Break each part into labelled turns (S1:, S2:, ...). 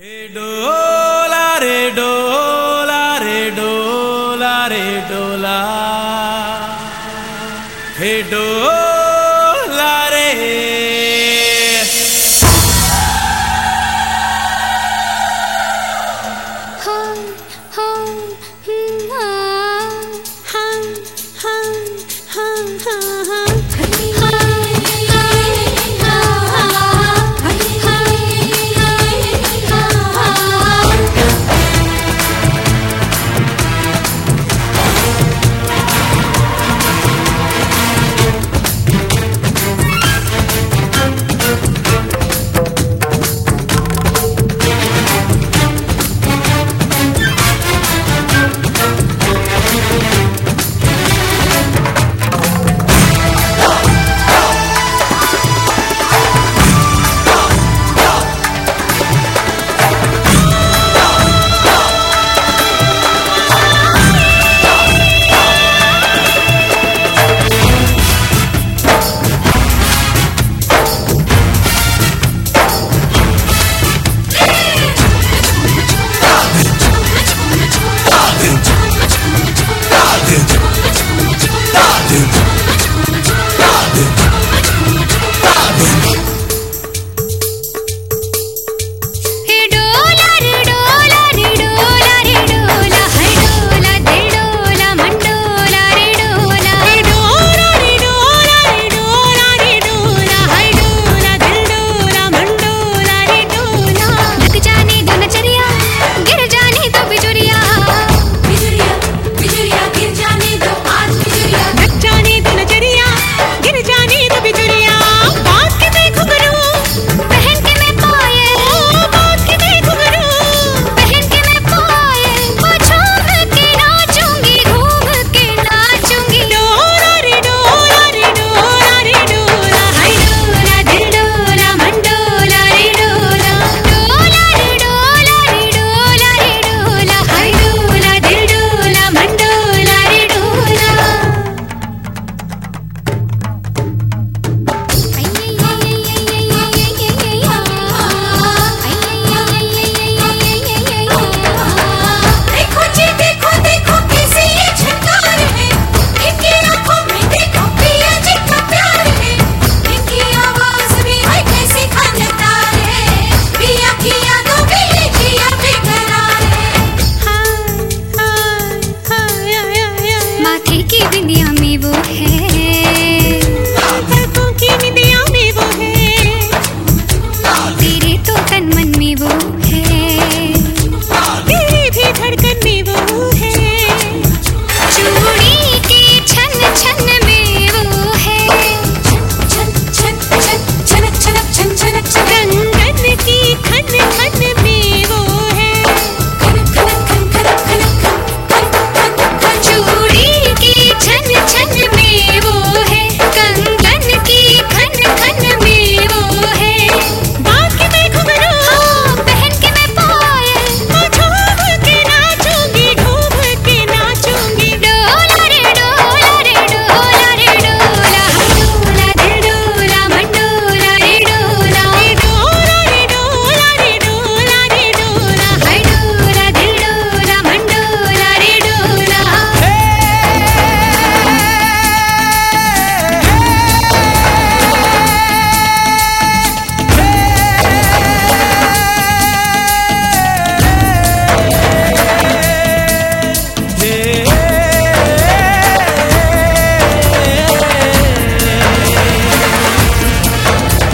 S1: Hey, dude.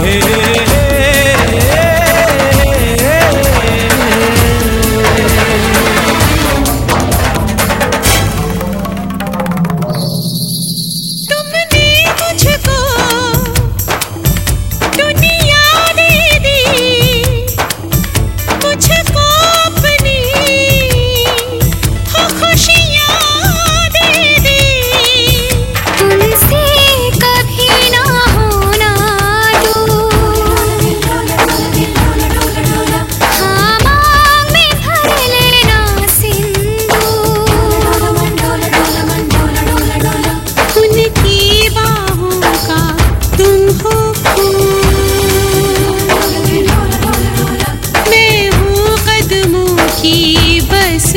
S1: hey. की बस